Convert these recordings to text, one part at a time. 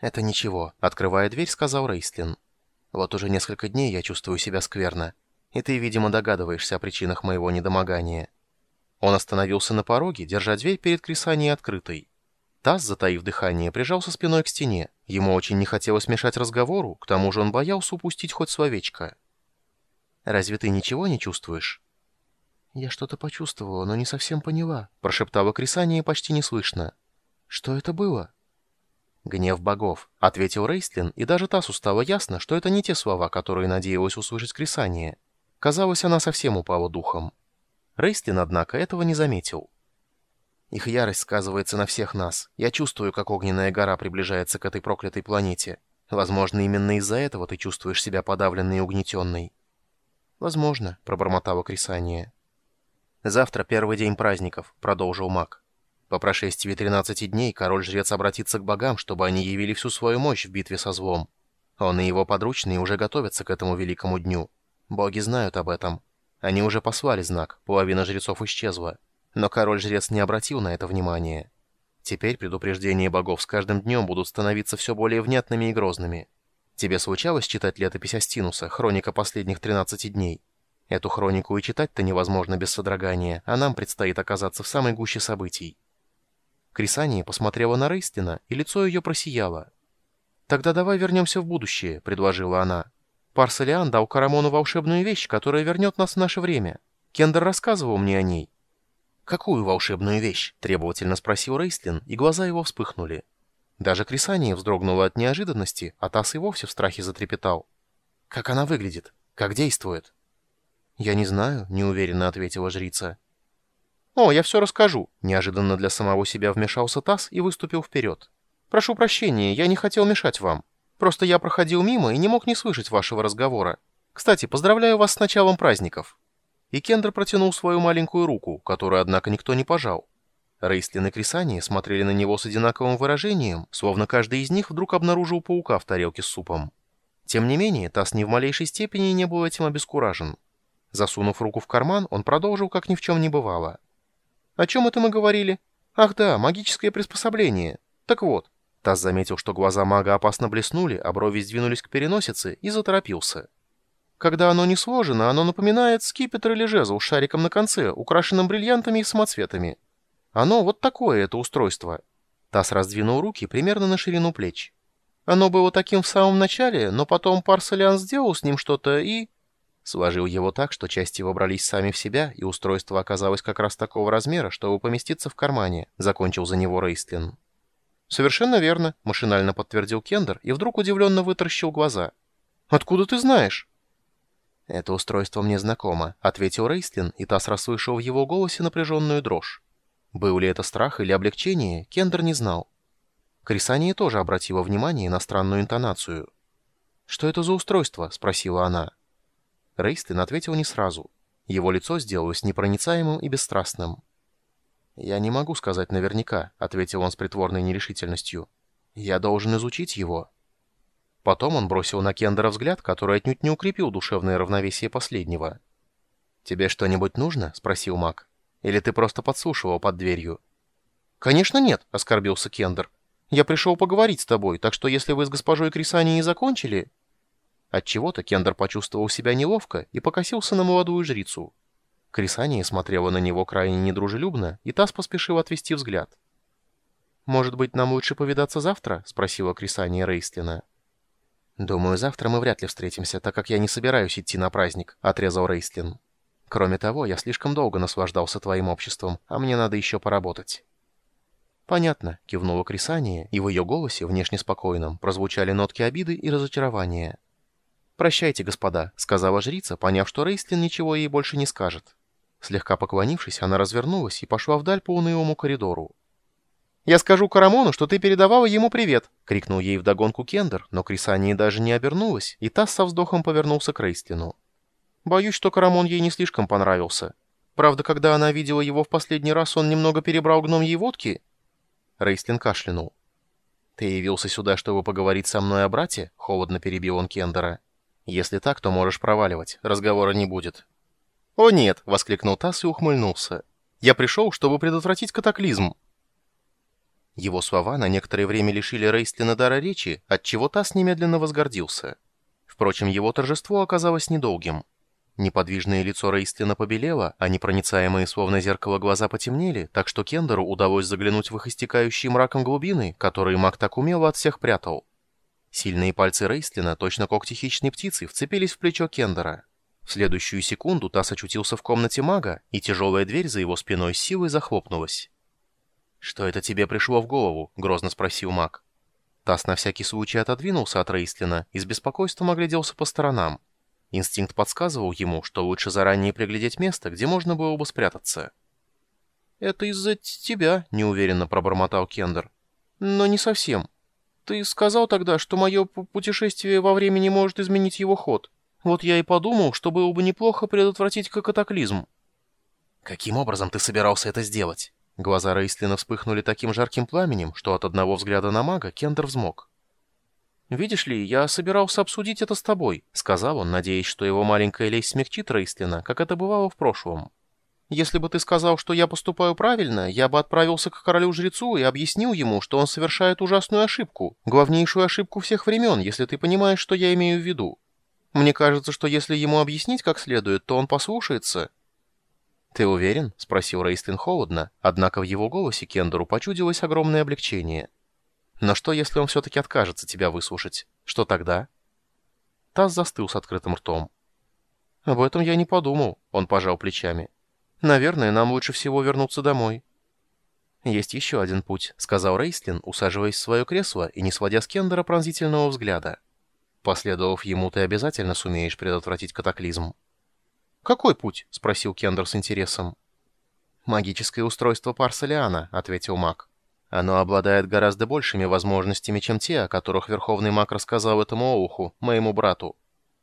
«Это ничего», — открывая дверь, сказал Рейстлин. «Вот уже несколько дней я чувствую себя скверно, и ты, видимо, догадываешься о причинах моего недомогания». Он остановился на пороге, держа дверь перед Крисанией открытой. Тасс, затаив дыхание, прижался спиной к стене. Ему очень не хотелось мешать разговору, к тому же он боялся упустить хоть словечко. «Разве ты ничего не чувствуешь?» «Я что-то почувствовала, но не совсем поняла», — прошептала Крисания почти неслышно. «Что это было?» «Гнев богов», — ответил Рейстлин, и даже Тассу стало ясно, что это не те слова, которые надеялась услышать Крисания. Казалось, она совсем упала духом. Рейстлин, однако, этого не заметил. Их ярость сказывается на всех нас. Я чувствую, как огненная гора приближается к этой проклятой планете. Возможно, именно из-за этого ты чувствуешь себя подавленной и угнетенной. «Возможно», — пробормотала Крисания. «Завтра первый день праздников», — продолжил маг. «По прошествии 13 дней король-жрец обратится к богам, чтобы они явили всю свою мощь в битве со злом. Он и его подручные уже готовятся к этому великому дню. Боги знают об этом. Они уже послали знак, половина жрецов исчезла. Но король-жрец не обратил на это внимания. Теперь предупреждения богов с каждым днем будут становиться все более внятными и грозными. Тебе случалось читать летопись Астинуса, хроника последних 13 дней? Эту хронику и читать-то невозможно без содрогания, а нам предстоит оказаться в самой гуще событий. Крисания посмотрела на Рейстина, и лицо ее просияло. «Тогда давай вернемся в будущее», — предложила она. «Парсалиан дал Карамону волшебную вещь, которая вернет нас в наше время. Кендер рассказывал мне о ней». «Какую волшебную вещь?» — требовательно спросил Рейстлин, и глаза его вспыхнули. Даже Крисания вздрогнула от неожиданности, а Тасс и вовсе в страхе затрепетал. «Как она выглядит? Как действует?» «Я не знаю», — неуверенно ответила жрица. «О, я все расскажу», — неожиданно для самого себя вмешался Тасс и выступил вперед. «Прошу прощения, я не хотел мешать вам. Просто я проходил мимо и не мог не слышать вашего разговора. Кстати, поздравляю вас с началом праздников». И Кендер протянул свою маленькую руку, которую, однако, никто не пожал. Рейслин и Крисания смотрели на него с одинаковым выражением, словно каждый из них вдруг обнаружил паука в тарелке с супом. Тем не менее, Тасс ни в малейшей степени не был этим обескуражен. Засунув руку в карман, он продолжил, как ни в чем не бывало. «О чем это мы говорили? Ах да, магическое приспособление. Так вот». Тасс заметил, что глаза мага опасно блеснули, а брови сдвинулись к переносице, и заторопился. Когда оно не сложено, оно напоминает скипетр или жезл с шариком на конце, украшенным бриллиантами и самоцветами. Оно вот такое, это устройство. Тасс раздвинул руки примерно на ширину плеч. Оно было таким в самом начале, но потом Парсалиан сделал с ним что-то и... Сложил его так, что части вобрались сами в себя, и устройство оказалось как раз такого размера, чтобы поместиться в кармане, закончил за него Рейстлин. «Совершенно верно», — машинально подтвердил Кендер и вдруг удивленно вытаращил глаза. «Откуда ты знаешь?» «Это устройство мне знакомо», — ответил Рейстлин, и Тасс расслышал в его голосе напряженную дрожь. Был ли это страх или облегчение, Кендер не знал. Крисания тоже обратила внимание на странную интонацию. «Что это за устройство?» — спросила она. Рейстлин ответил не сразу. Его лицо сделалось непроницаемым и бесстрастным. «Я не могу сказать наверняка», — ответил он с притворной нерешительностью. «Я должен изучить его». Потом он бросил на Кендера взгляд, который отнюдь не укрепил душевное равновесие последнего. «Тебе что-нибудь нужно?» — спросил маг. «Или ты просто подслушивал под дверью?» «Конечно нет», — оскорбился Кендер. «Я пришел поговорить с тобой, так что если вы с госпожой Крисанией закончили...» Отчего-то Кендер почувствовал себя неловко и покосился на молодую жрицу. Крисания смотрела на него крайне недружелюбно, и Тасс поспешил отвести взгляд. «Может быть, нам лучше повидаться завтра?» — спросила Крисания Рейстлина. «Думаю, завтра мы вряд ли встретимся, так как я не собираюсь идти на праздник», — отрезал Рейстлин. «Кроме того, я слишком долго наслаждался твоим обществом, а мне надо еще поработать». «Понятно», — кивнула Крисания, и в ее голосе, внешне спокойном, прозвучали нотки обиды и разочарования. «Прощайте, господа», — сказала жрица, поняв, что Рейстлин ничего ей больше не скажет. Слегка поклонившись, она развернулась и пошла вдаль по унылому коридору. «Я скажу Карамону, что ты передавала ему привет!» — крикнул ей вдогонку Кендер, но Крисания даже не обернулась, и та со вздохом повернулся к Рейстлину. «Боюсь, что Карамон ей не слишком понравился. Правда, когда она видела его в последний раз, он немного перебрал гномьей водки?» Рейстлин кашлянул. «Ты явился сюда, чтобы поговорить со мной о брате?» — холодно перебил он Кендера. «Если так, то можешь проваливать, разговора не будет». «О нет!» — воскликнул Тасс и ухмыльнулся. «Я пришел, чтобы предотвратить катаклизм». Его слова на некоторое время лишили Рейстлина дара речи, отчего Тасс немедленно возгордился. Впрочем, его торжество оказалось недолгим. Неподвижное лицо Рейстлина побелело, а непроницаемые словно зеркало глаза потемнели, так что Кендеру удалось заглянуть в их истекающие мраком глубины, которые маг так умело от всех прятал. Сильные пальцы Рейстлина, точно когти хищной птицы, вцепились в плечо Кендера. В следующую секунду Тасс очутился в комнате мага, и тяжелая дверь за его спиной с силой захлопнулась. «Что это тебе пришло в голову?» — грозно спросил маг. Тасс на всякий случай отодвинулся от Рейстлина и с беспокойством огляделся по сторонам. Инстинкт подсказывал ему, что лучше заранее приглядеть место, где можно было бы спрятаться. «Это из-за тебя», — неуверенно пробормотал Кендер. «Но не совсем. Ты сказал тогда, что мое путешествие во времени может изменить его ход. Вот я и подумал, что было бы неплохо предотвратить катаклизм». «Каким образом ты собирался это сделать?» Глаза Рейслина вспыхнули таким жарким пламенем, что от одного взгляда на мага Кендер взмок. «Видишь ли, я собирался обсудить это с тобой», — сказал он, надеясь, что его маленькая лесть смягчит Рейстлина, как это бывало в прошлом. «Если бы ты сказал, что я поступаю правильно, я бы отправился к королю-жрецу и объяснил ему, что он совершает ужасную ошибку, главнейшую ошибку всех времен, если ты понимаешь, что я имею в виду. Мне кажется, что если ему объяснить как следует, то он послушается». «Ты уверен?» — спросил Рейстлин холодно, однако в его голосе Кендеру почудилось огромное облегчение. Но что, если он все-таки откажется тебя выслушать? Что тогда?» Таз застыл с открытым ртом. «Об этом я не подумал», — он пожал плечами. «Наверное, нам лучше всего вернуться домой». «Есть еще один путь», — сказал Рейслин, усаживаясь в свое кресло и не сводя с Кендера пронзительного взгляда. «Последовав ему, ты обязательно сумеешь предотвратить катаклизм». «Какой путь?» — спросил Кендер с интересом. «Магическое устройство Парсалиана», — ответил маг. Оно обладает гораздо большими возможностями, чем те, о которых Верховный Маг рассказал этому Оуху, моему брату.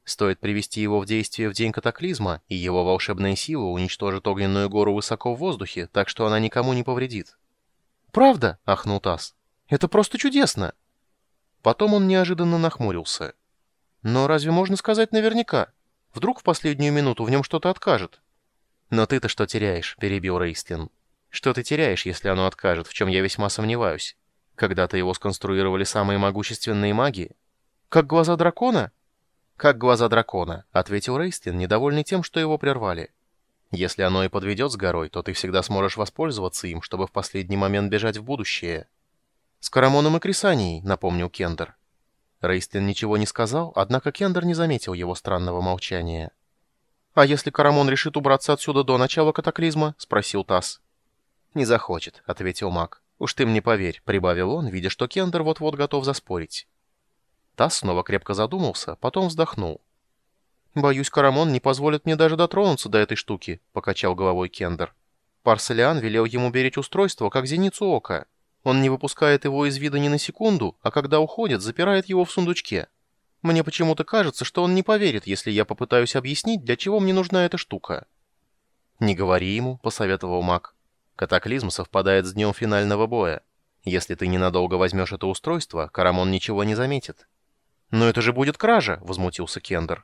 Стоит привести его в действие в день катаклизма, и его волшебная сила уничтожит огненную гору высоко в воздухе, так что она никому не повредит. «Правда?» — ахнул Тасс. «Это просто чудесно!» Потом он неожиданно нахмурился. «Но разве можно сказать наверняка? Вдруг в последнюю минуту в нем что-то откажет?» «Но ты-то что теряешь?» — перебил Рейстлин. Что ты теряешь, если оно откажет, в чем я весьма сомневаюсь? Когда-то его сконструировали самые могущественные маги. Как глаза дракона? Как глаза дракона, ответил Рейстин, недовольный тем, что его прервали. Если оно и подведет с горой, то ты всегда сможешь воспользоваться им, чтобы в последний момент бежать в будущее. С Карамоном и Крисанией, напомнил Кендер. Рейстлин ничего не сказал, однако Кендер не заметил его странного молчания. «А если Карамон решит убраться отсюда до начала катаклизма?» — спросил Тасс. «Не захочет», — ответил маг. «Уж ты мне поверь», — прибавил он, видя, что Кендер вот-вот готов заспорить. Тасс снова крепко задумался, потом вздохнул. «Боюсь, Карамон не позволит мне даже дотронуться до этой штуки», — покачал головой Кендер. Парселиан велел ему беречь устройство, как зеницу ока. Он не выпускает его из вида ни на секунду, а когда уходит, запирает его в сундучке. Мне почему-то кажется, что он не поверит, если я попытаюсь объяснить, для чего мне нужна эта штука». «Не говори ему», — посоветовал маг. Катаклизм совпадает с днем финального боя. Если ты ненадолго возьмешь это устройство, Карамон ничего не заметит. «Но это же будет кража!» — возмутился Кендер.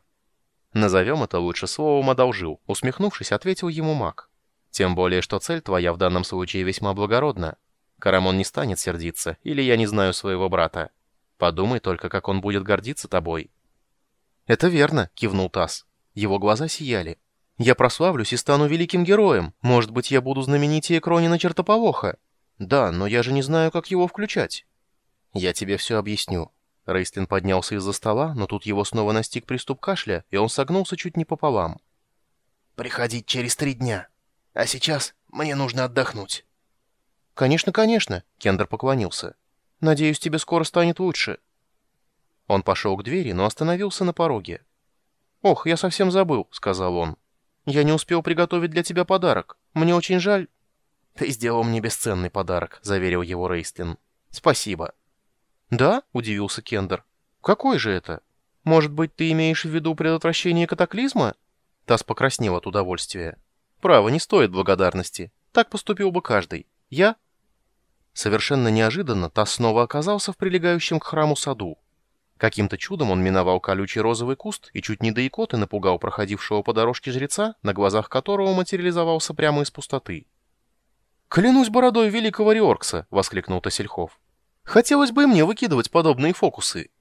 «Назовем это лучше словом «одолжил», — усмехнувшись, ответил ему маг. «Тем более, что цель твоя в данном случае весьма благородна. Карамон не станет сердиться, или я не знаю своего брата. Подумай только, как он будет гордиться тобой». «Это верно», — кивнул Тасс. Его глаза сияли. Я прославлюсь и стану великим героем. Может быть, я буду знаменитее Кронина Чертополоха. Да, но я же не знаю, как его включать. Я тебе все объясню. Рейстлин поднялся из-за стола, но тут его снова настиг приступ кашля, и он согнулся чуть не пополам. «Приходить через три дня. А сейчас мне нужно отдохнуть». «Конечно, конечно», — Кендер поклонился. «Надеюсь, тебе скоро станет лучше». Он пошел к двери, но остановился на пороге. «Ох, я совсем забыл», — сказал он. Я не успел приготовить для тебя подарок. Мне очень жаль...» «Ты сделал мне бесценный подарок», — заверил его Рейстлин. «Спасибо». «Да?» — удивился Кендер. «Какой же это? Может быть, ты имеешь в виду предотвращение катаклизма?» Тасс покраснел от удовольствия. «Право, не стоит благодарности. Так поступил бы каждый. Я...» Совершенно неожиданно Тасс снова оказался в прилегающем к храму саду. Каким-то чудом он миновал колючий розовый куст и чуть не до икоты напугал проходившего по дорожке жреца, на глазах которого материализовался прямо из пустоты. «Клянусь бородой великого Риоркса!» — воскликнул Тасельхов. «Хотелось бы и мне выкидывать подобные фокусы.